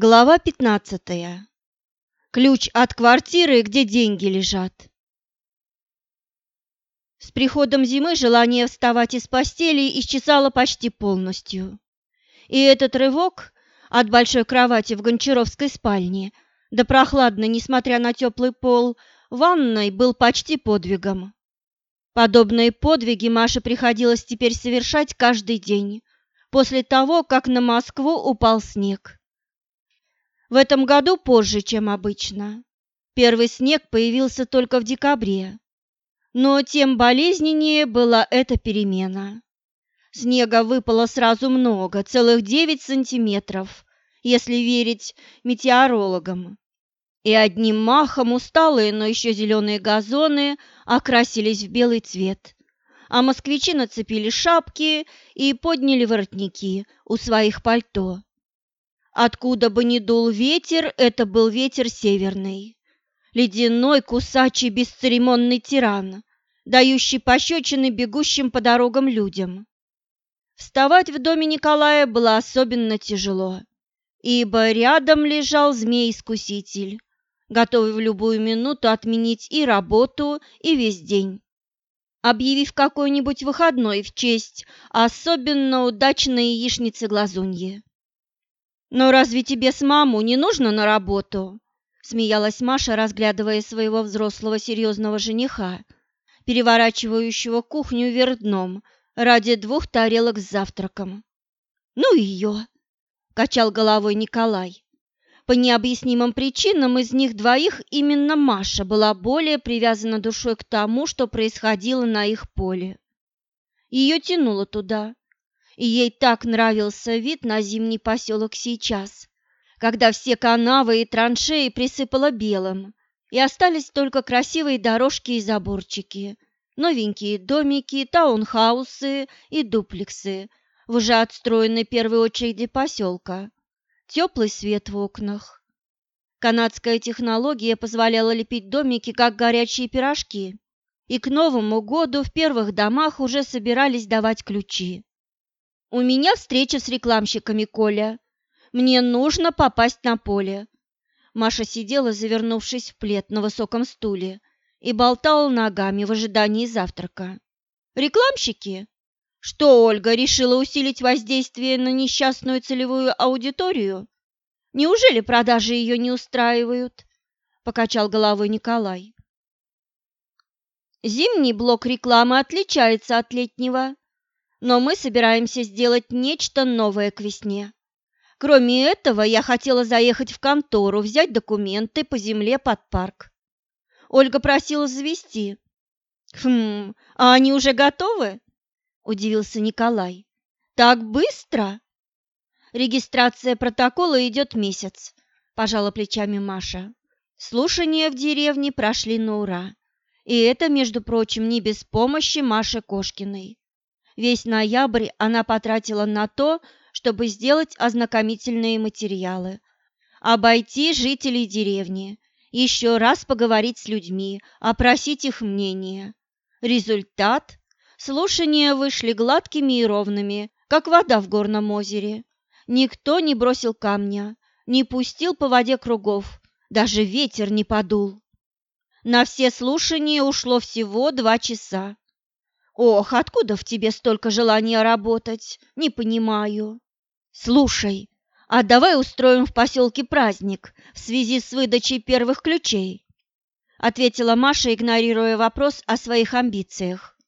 Глава 15. Ключ от квартиры, где деньги лежат. С приходом зимы желание вставать из постели исчезало почти полностью. И этот рывок от большой кровати в гончаровской спальне до прохладной, несмотря на теплый пол, ванной был почти подвигом. Подобные подвиги Маше приходилось теперь совершать каждый день, после того, как на Москву упал снег. В этом году позже, чем обычно. Первый снег появился только в декабре. Но тем болезненнее была эта перемена. Снега выпало сразу много, целых 9 сантиметров, если верить метеорологам. И одним махом усталые, но еще зеленые газоны окрасились в белый цвет, а москвичи нацепили шапки и подняли воротники у своих пальто. Откуда бы ни дул ветер, это был ветер северный. Ледяной, кусачий, бесцеремонный тиран, дающий пощечины бегущим по дорогам людям. Вставать в доме Николая было особенно тяжело, ибо рядом лежал змей-искуситель, готовый в любую минуту отменить и работу, и весь день. Объявив какой-нибудь выходной в честь особенно удачной яичницы глазуньи. «Но разве тебе с маму не нужно на работу?» Смеялась Маша, разглядывая своего взрослого серьезного жениха, переворачивающего кухню вверх дном ради двух тарелок с завтраком. «Ну ее!» – качал головой Николай. По необъяснимым причинам из них двоих именно Маша была более привязана душой к тому, что происходило на их поле. Ее тянуло туда, и ей так нравился вид на зимний поселок сейчас, когда все канавы и траншеи присыпало белым, и остались только красивые дорожки и заборчики, новенькие домики, таунхаусы и дуплексы в уже отстроенной первой очереди поселка, теплый свет в окнах. Канадская технология позволяла лепить домики, как горячие пирожки, и к Новому году в первых домах уже собирались давать ключи. «У меня встреча с рекламщиками, Коля. Мне нужно попасть на поле». Маша сидела, завернувшись в плед на высоком стуле, и болтала ногами в ожидании завтрака. «Рекламщики? Что, Ольга решила усилить воздействие на несчастную целевую аудиторию? Неужели продажи ее не устраивают?» – покачал головой Николай. Зимний блок рекламы отличается от летнего но мы собираемся сделать нечто новое к весне. Кроме этого, я хотела заехать в контору, взять документы по земле под парк. Ольга просила завести. Хм, а они уже готовы? Удивился Николай. Так быстро? Регистрация протокола идет месяц, пожала плечами Маша. Слушания в деревне прошли на ура. И это, между прочим, не без помощи Маши Кошкиной. Весь ноябрь она потратила на то, чтобы сделать ознакомительные материалы, обойти жителей деревни, еще раз поговорить с людьми, опросить их мнение. Результат – слушания вышли гладкими и ровными, как вода в горном озере. Никто не бросил камня, не пустил по воде кругов, даже ветер не подул. На все слушания ушло всего два часа. Ох, откуда в тебе столько желания работать? Не понимаю. Слушай, а давай устроим в поселке праздник в связи с выдачей первых ключей, ответила Маша, игнорируя вопрос о своих амбициях.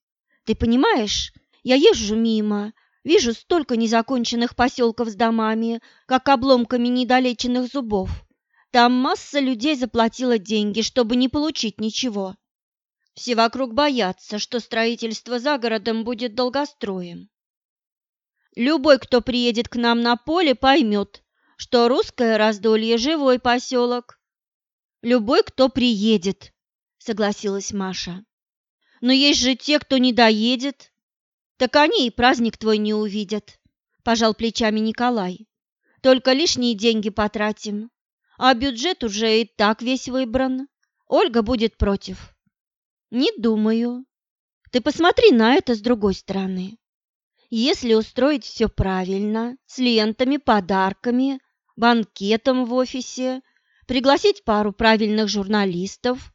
Ты понимаешь, я езжу мимо, вижу столько незаконченных поселков с домами, как обломками недолеченных зубов. Там масса людей заплатила деньги, чтобы не получить ничего. Все вокруг боятся, что строительство за городом будет долгостроем. Любой, кто приедет к нам на поле, поймет, что русское раздолье – живой поселок. Любой, кто приедет, согласилась Маша. Но есть же те, кто не доедет. Так они и праздник твой не увидят, пожал плечами Николай. Только лишние деньги потратим, а бюджет уже и так весь выбран. Ольга будет против. Не думаю. Ты посмотри на это с другой стороны. Если устроить все правильно, с лентами, подарками, банкетом в офисе, пригласить пару правильных журналистов,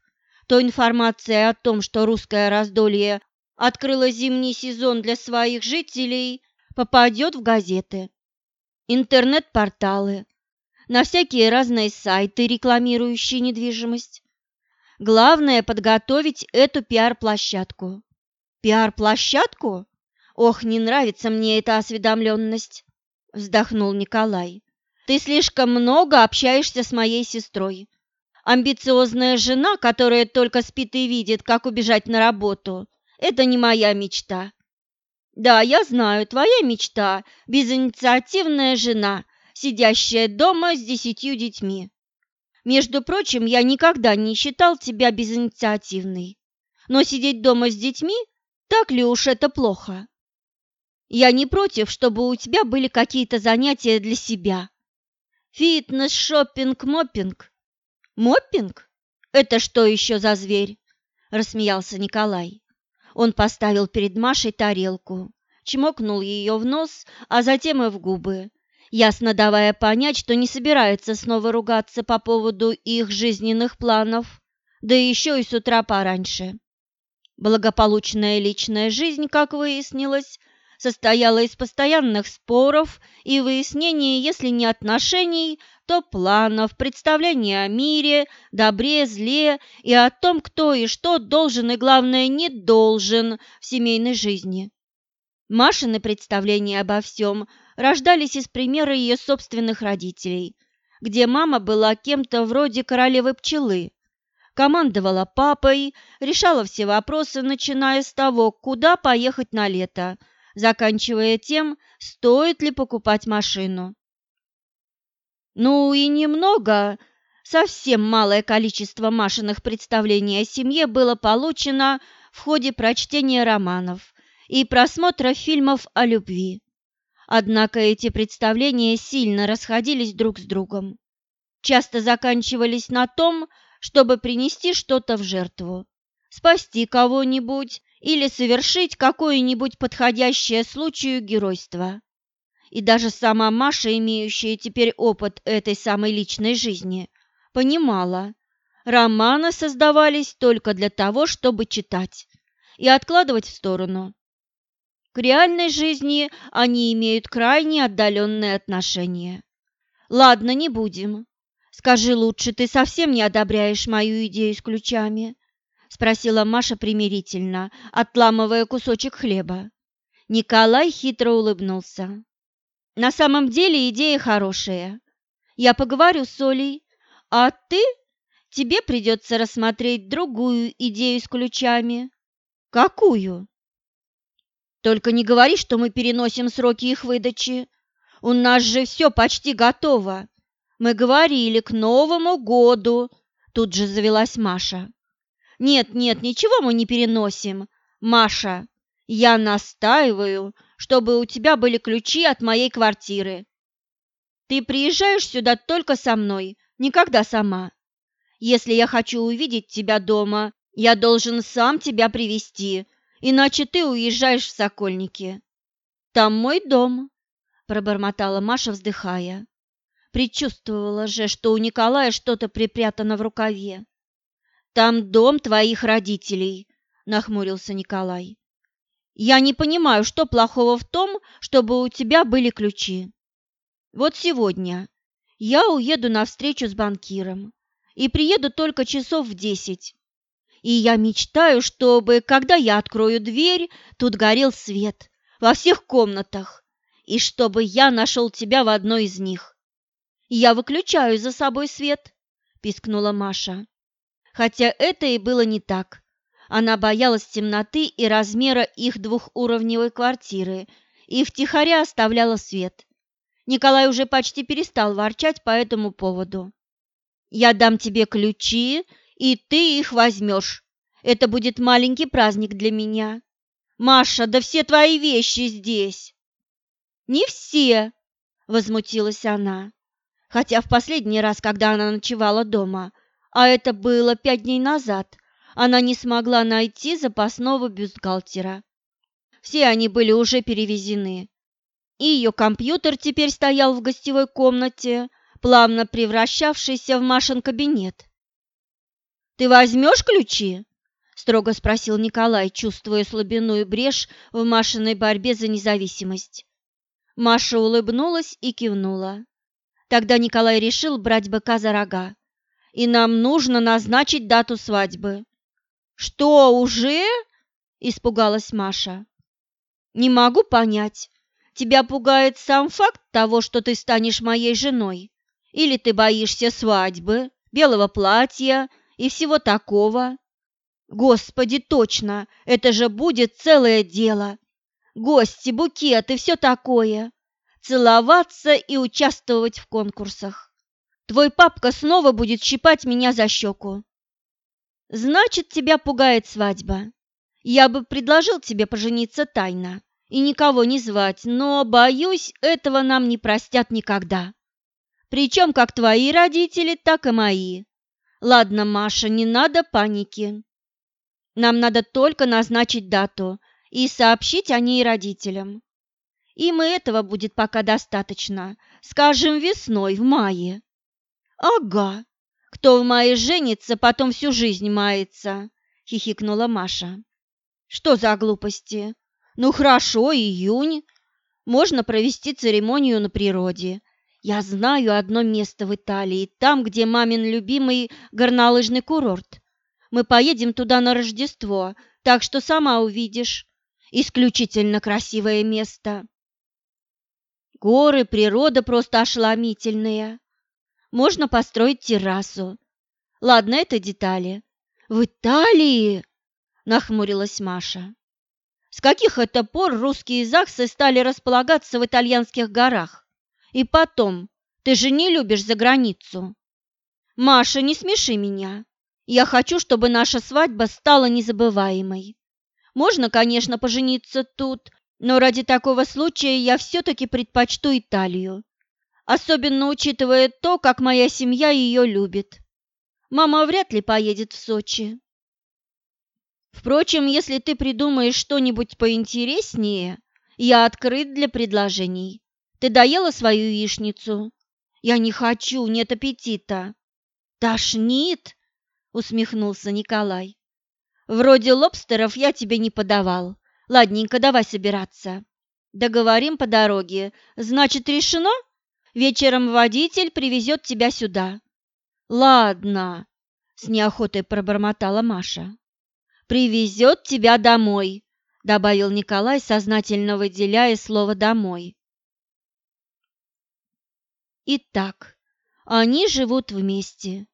то информация о том, что русское раздолье открыло зимний сезон для своих жителей, попадет в газеты, интернет-порталы, на всякие разные сайты, рекламирующие недвижимость. Главное – подготовить эту пиар-площадку. Пиар-площадку? Ох, не нравится мне эта осведомленность, вздохнул Николай. Ты слишком много общаешься с моей сестрой. Амбициозная жена, которая только спит и видит, как убежать на работу, это не моя мечта. Да, я знаю, твоя мечта – безинициативная жена, сидящая дома с десятью детьми. Между прочим, я никогда не считал тебя безинициативной. Но сидеть дома с детьми – так ли уж это плохо? Я не против, чтобы у тебя были какие-то занятия для себя. Фитнес, шопинг, моппинг. Моппинг? Это что еще за зверь? Рассмеялся Николай. Он поставил перед Машей тарелку, чмокнул ее в нос, а затем и в губы, ясно давая понять, что не собирается снова ругаться по поводу их жизненных планов, да еще и с утра пораньше. Благополучная личная жизнь, как выяснилось, состояла из постоянных споров и выяснения, если не отношений, то планов, представлений о мире, добре, зле и о том, кто и что должен и, главное, не должен в семейной жизни. Машины представления обо всем рождались из примера ее собственных родителей, где мама была кем-то вроде королевы пчелы, командовала папой, решала все вопросы, начиная с того, куда поехать на лето – заканчивая тем, стоит ли покупать машину. Ну и немного, совсем малое количество Машиных представлений о семье было получено в ходе прочтения романов и просмотра фильмов о любви. Однако эти представления сильно расходились друг с другом. Часто заканчивались на том, чтобы принести что-то в жертву, спасти кого-нибудь или совершить какое-нибудь подходящее случаю геройство. И даже сама Маша, имеющая теперь опыт этой самой личной жизни, понимала, романы создавались только для того, чтобы читать и откладывать в сторону. К реальной жизни они имеют крайне отдаленное отношение. Ладно, не будем. Скажи лучше, ты совсем не одобряешь мою идею с ключами? спросила Маша примирительно, отламывая кусочек хлеба. Николай хитро улыбнулся. На самом деле идея хорошая. Я поговорю с Олей, а ты тебе придется рассмотреть другую идею с ключами. Какую? Только не говори, что мы переносим сроки их выдачи. У нас же все почти готово. Мы говорили к Новому году, тут же завелась Маша. Нет, нет, ничего мы не переносим. Маша, я настаиваю, чтобы у тебя были ключи от моей квартиры. Ты приезжаешь сюда только со мной, никогда сама. Если я хочу увидеть тебя дома, я должен сам тебя привести, иначе ты уезжаешь в Сокольники. Там мой дом, пробормотала Маша, вздыхая. Предчувствовала же, что у Николая что-то припрятано в рукаве. Там дом твоих родителей, нахмурился Николай. Я не понимаю, что плохого в том, чтобы у тебя были ключи. Вот сегодня я уеду на встречу с банкиром и приеду только часов в десять. И я мечтаю, чтобы, когда я открою дверь, тут горел свет во всех комнатах, и чтобы я нашел тебя в одной из них. Я выключаю за собой свет, пискнула Маша хотя это и было не так. Она боялась темноты и размера их двухуровневой квартиры и втихаря оставляла свет. Николай уже почти перестал ворчать по этому поводу. «Я дам тебе ключи, и ты их возьмешь. Это будет маленький праздник для меня. Маша, да все твои вещи здесь!» «Не все!» – возмутилась она. Хотя в последний раз, когда она ночевала дома – а это было пять дней назад, она не смогла найти запасного бюстгальтера. Все они были уже перевезены. И ее компьютер теперь стоял в гостевой комнате, плавно превращавшийся в Машин кабинет. «Ты возьмешь ключи?» – строго спросил Николай, чувствуя слабину брешь в Машиной борьбе за независимость. Маша улыбнулась и кивнула. Тогда Николай решил брать быка за рога. «И нам нужно назначить дату свадьбы». «Что, уже?» – испугалась Маша. «Не могу понять. Тебя пугает сам факт того, что ты станешь моей женой? Или ты боишься свадьбы, белого платья и всего такого? Господи, точно, это же будет целое дело. Гости, букет и все такое. Целоваться и участвовать в конкурсах. Твой папка снова будет щипать меня за щеку. Значит, тебя пугает свадьба. Я бы предложил тебе пожениться тайно и никого не звать, но, боюсь, этого нам не простят никогда. Причем как твои родители, так и мои. Ладно, Маша, не надо паники. Нам надо только назначить дату и сообщить о ней родителям. Им и этого будет пока достаточно, скажем, весной, в мае. Ага, кто в мае женится, потом всю жизнь мается, хихикнула Маша. Что за глупости? Ну хорошо, июнь. Можно провести церемонию на природе. Я знаю одно место в Италии, там, где мамин любимый горнолыжный курорт. Мы поедем туда на Рождество, так что сама увидишь. Исключительно красивое место. Горы, природа просто ошеломительная. Можно построить террасу. Ладно, это детали. В Италии? Нахмурилась Маша. С каких это пор русские ЗАГСы стали располагаться в итальянских горах? И потом, ты же не любишь за границу. Маша, не смеши меня. Я хочу, чтобы наша свадьба стала незабываемой. Можно, конечно, пожениться тут, но ради такого случая я все-таки предпочту Италию. Особенно учитывая то, как моя семья ее любит. Мама вряд ли поедет в Сочи. Впрочем, если ты придумаешь что-нибудь поинтереснее, я открыт для предложений. Ты доела свою яичницу? Я не хочу, нет аппетита. Тошнит? усмехнулся Николай. Вроде лобстеров я тебе не подавал. Ладненько, давай собираться. Договорим по дороге. Значит, решено? Вечером водитель привезет тебя сюда. Ладно, с неохотой пробормотала Маша привезет тебя домой», – добавил Николай, сознательно выделяя слово «домой». Итак, они живут вместе,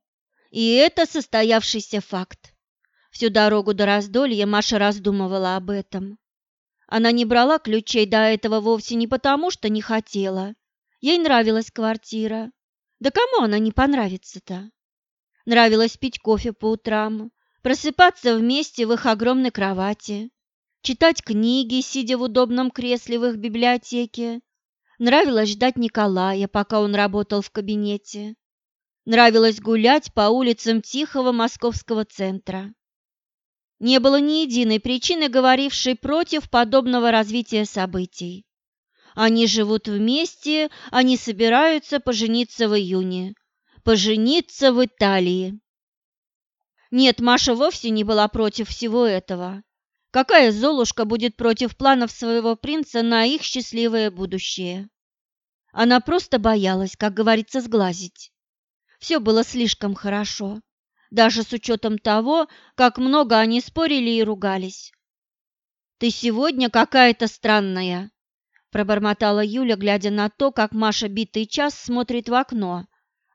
и это состоявшийся факт. Всю дорогу до раздолья Маша раздумывала об этом. Она не брала ключей до этого вовсе не потому, что не хотела. Ей нравилась квартира. Да кому она не понравится-то? Нравилось пить кофе по утрам, просыпаться вместе в их огромной кровати, читать книги, сидя в удобном кресле в их библиотеке. Нравилось ждать Николая, пока он работал в кабинете. Нравилось гулять по улицам тихого московского центра. Не было ни единой причины, говорившей против подобного развития событий. Они живут вместе, они собираются пожениться в июне. Пожениться в Италии. Нет, Маша вовсе не была против всего этого. Какая Золушка будет против планов своего принца на их счастливое будущее? Она просто боялась, как говорится, сглазить. Все было слишком хорошо, даже с учетом того, как много они спорили и ругались. «Ты сегодня какая-то странная», – пробормотала Юля, глядя на то, как Маша битый час смотрит в окно,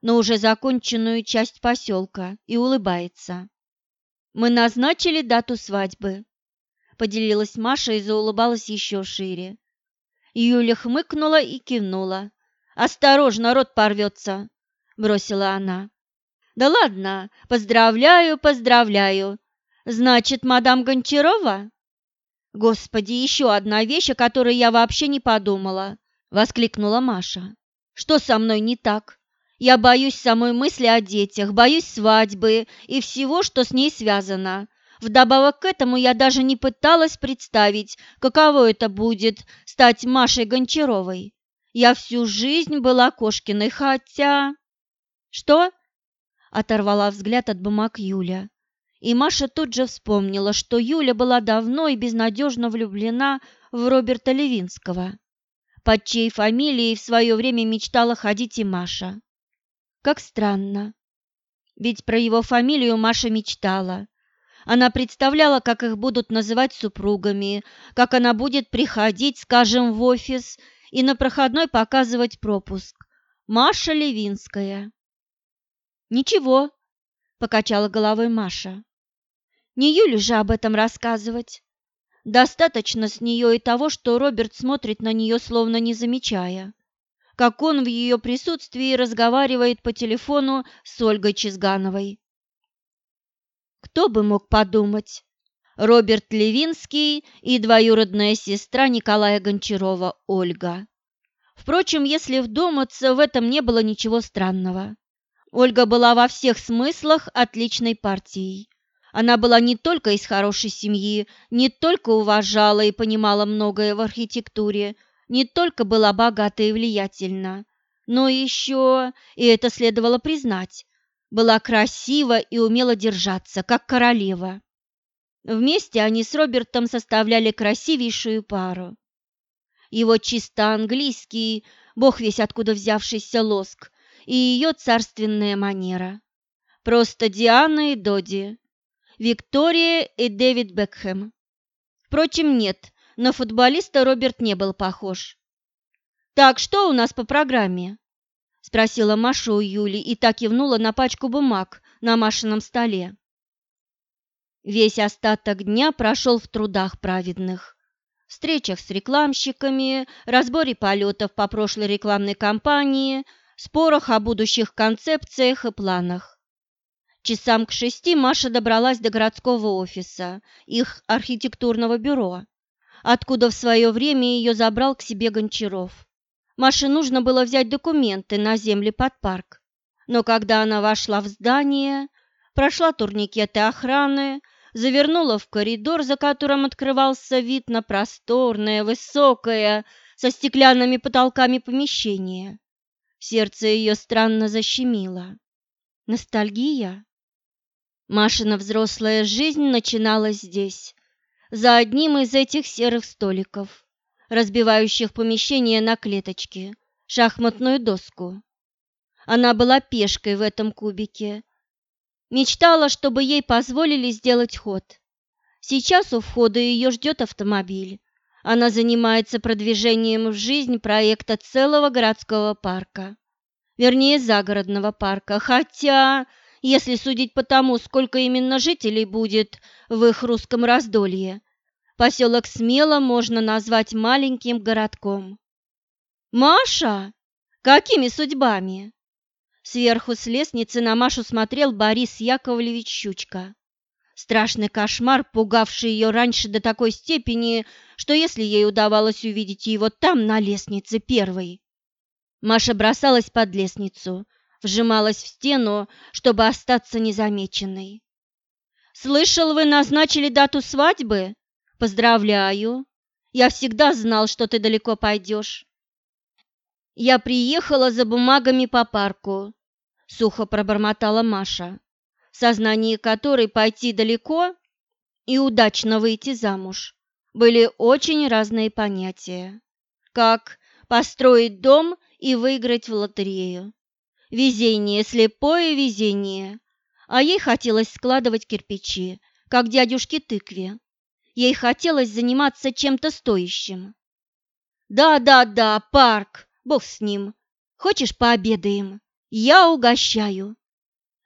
на уже законченную часть поселка и улыбается. «Мы назначили дату свадьбы», – поделилась Маша и заулыбалась еще шире. Юля хмыкнула и кивнула. «Осторожно, рот порвется», – бросила она. «Да ладно, поздравляю, поздравляю. Значит, мадам Гончарова?» «Господи, еще одна вещь, о которой я вообще не подумала», – воскликнула Маша. «Что со мной не так? Я боюсь самой мысли о детях, боюсь свадьбы и всего, что с ней связано. Вдобавок к этому я даже не пыталась представить, каково это будет стать Машей Гончаровой. Я всю жизнь была Кошкиной, хотя... «Что?» – оторвала взгляд от бумаг Юля. И Маша тут же вспомнила, что Юля была давно и безнадежно влюблена в Роберта Левинского, под чьей фамилией в свое время мечтала ходить и Маша. Как странно. Ведь про его фамилию Маша мечтала. Она представляла, как их будут называть супругами, как она будет приходить, скажем, в офис и на проходной показывать пропуск. Маша Левинская. «Ничего», — покачала головой Маша. «Не Юле же об этом рассказывать. Достаточно с нее и того, что Роберт смотрит на нее, словно не замечая, как он в ее присутствии разговаривает по телефону с Ольгой Чизгановой. Кто бы мог подумать? Роберт Левинский и двоюродная сестра Николая Гончарова Ольга. Впрочем, если вдуматься, в этом не было ничего странного. Ольга была во всех смыслах отличной партией. Она была не только из хорошей семьи, не только уважала и понимала многое в архитектуре, не только была богата и влиятельна, но еще, и это следовало признать, была красива и умела держаться, как королева. Вместе они с Робертом составляли красивейшую пару. Его чисто английский, бог весь откуда взявшийся лоск, и ее царственная манера. Просто Диана и Доди, Виктория и Дэвид Бекхэм. Впрочем, нет, на футболиста Роберт не был похож. «Так, что у нас по программе?» – спросила Маша у Юли и так кивнула на пачку бумаг на Машином столе. Весь остаток дня прошел в трудах праведных. Встречах с рекламщиками, разборе полетов по прошлой рекламной кампании – спорах о будущих концепциях и планах. Часам к шести Маша добралась до городского офиса, их архитектурного бюро, откуда в свое время ее забрал к себе Гончаров. Маше нужно было взять документы на земли под парк, но когда она вошла в здание, прошла турникеты охраны, завернула в коридор, за которым открывался вид на просторное, высокое, со стеклянными потолками помещение. Сердце ее странно защемило. Ностальгия? Машина взрослая жизнь начиналась здесь, за одним из этих серых столиков, разбивающих помещение на клеточки, шахматную доску. Она была пешкой в этом кубике. Мечтала, чтобы ей позволили сделать ход. Сейчас у входа ее ждет автомобиль, она занимается продвижением в жизнь проекта целого городского парка. Вернее, загородного парка. Хотя, если судить по тому, сколько именно жителей будет в их русском раздолье, поселок смело можно назвать маленьким городком. «Маша? Какими судьбами?» Сверху с лестницы на Машу смотрел Борис Яковлевич Щучка. Страшный кошмар, пугавший ее раньше до такой степени, что если ей удавалось увидеть его там, на лестнице первой, Маша бросалась под лестницу, вжималась в стену, чтобы остаться незамеченной. «Слышал, вы назначили дату свадьбы? Поздравляю! Я всегда знал, что ты далеко пойдешь». «Я приехала за бумагами по парку», — сухо пробормотала Маша в сознании которой пойти далеко и удачно выйти замуж были очень разные понятия, как построить дом и выиграть в лотерею. Везение, слепое везение. А ей хотелось складывать кирпичи, как дядюшке тыкве. Ей хотелось заниматься чем-то стоящим. «Да, да, да, парк, бог с ним. Хочешь, пообедаем? Я угощаю».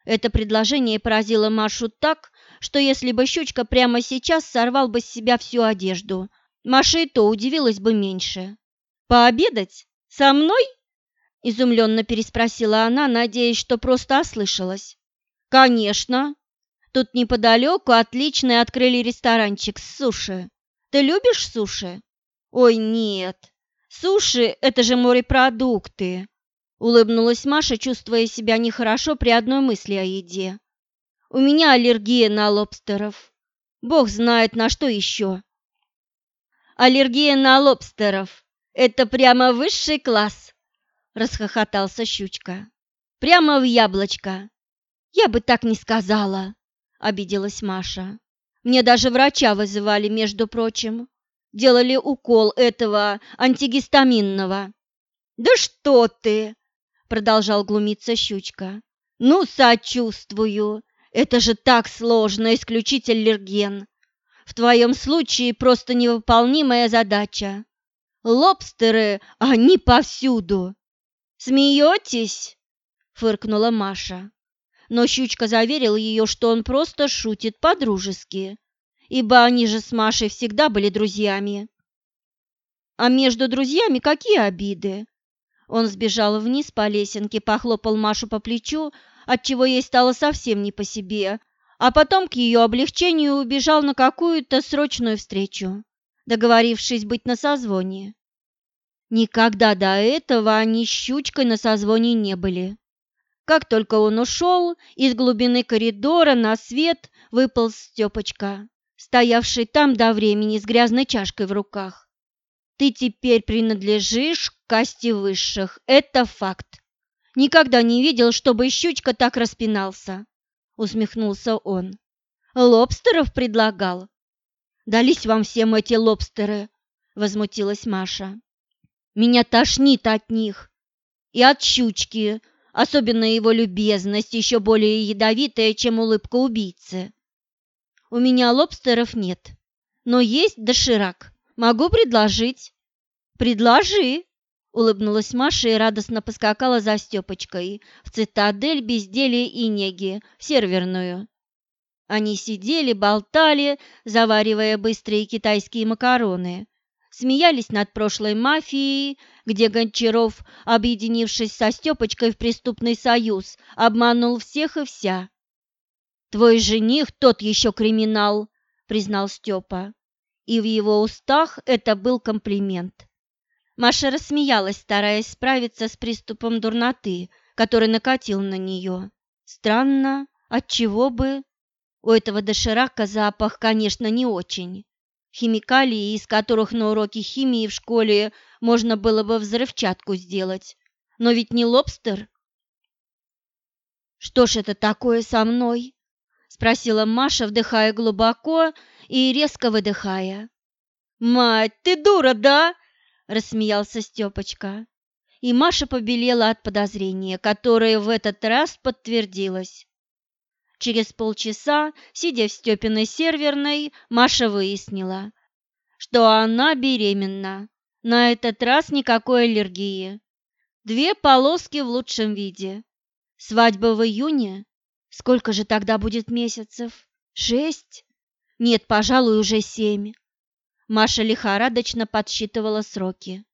Это предложение поразило Машу так, что если бы щучка прямо сейчас сорвал бы с себя всю одежду, Маша и то удивилась бы меньше. «Пообедать? Со мной?» – изумленно переспросила она, надеясь, что просто ослышалась. «Конечно. Тут неподалеку отличный открыли ресторанчик с суши. Ты любишь суши?» «Ой, нет. Суши – это же морепродукты. Улыбнулась Маша, чувствуя себя нехорошо при одной мысли о еде. «У меня аллергия на лобстеров. Бог знает, на что еще». «Аллергия на лобстеров – это прямо высший класс!» – расхохотался Щучка. Прямо в яблочко. Я бы так не сказала, обиделась Маша. Мне даже врача вызывали, между прочим. Делали укол этого антигистаминного. Да что ты? продолжал глумиться щучка. Ну, сочувствую. Это же так сложно исключить аллерген. В твоем случае просто невыполнимая задача. Лобстеры, они повсюду. Смеетесь? фыркнула Маша. Но щучка заверил ее, что он просто шутит по-дружески, ибо они же с Машей всегда были друзьями. А между друзьями какие обиды? Он сбежал вниз по лесенке, похлопал Машу по плечу, отчего ей стало совсем не по себе, а потом к ее облегчению убежал на какую-то срочную встречу, договорившись быть на созвоне. Никогда до этого они с щучкой на созвоне не были. Как только он ушел, из глубины коридора на свет выпал Степочка, стоявший там до времени с грязной чашкой в руках. Ты теперь принадлежишь к касте высших, это факт. Никогда не видел, чтобы щучка так распинался, усмехнулся он. Лобстеров предлагал. Дались вам всем эти лобстеры, возмутилась Маша. Меня тошнит от них и от щучки, особенно его любезность, еще более ядовитая, чем улыбка убийцы. У меня лобстеров нет, но есть доширак. Могу предложить. Предложи, улыбнулась Маша и радостно поскакала за Степочкой в цитадель безделия и неги, серверную. Они сидели, болтали, заваривая быстрые китайские макароны, смеялись над прошлой мафией, где Гончаров, объединившись со Степочкой в преступный союз, обманул всех и вся. «Твой жених тот еще криминал», — признал Степа и в его устах это был комплимент. Маша рассмеялась, стараясь справиться с приступом дурноты, который накатил на нее. Странно, отчего бы? У этого доширака запах, конечно, не очень. Химикалии, из которых на уроке химии в школе можно было бы взрывчатку сделать. Но ведь не лобстер. «Что ж это такое со мной?» – спросила Маша, вдыхая глубоко и резко выдыхая. «Мать, ты дура, да?» – рассмеялся Степочка. И Маша побелела от подозрения, которое в этот раз подтвердилось. Через полчаса, сидя в Степиной серверной, Маша выяснила, что она беременна. На этот раз никакой аллергии. Две полоски в лучшем виде. Свадьба в июне? Сколько же тогда будет месяцев? Шесть? Нет, пожалуй, уже семь. Маша лихорадочно подсчитывала сроки.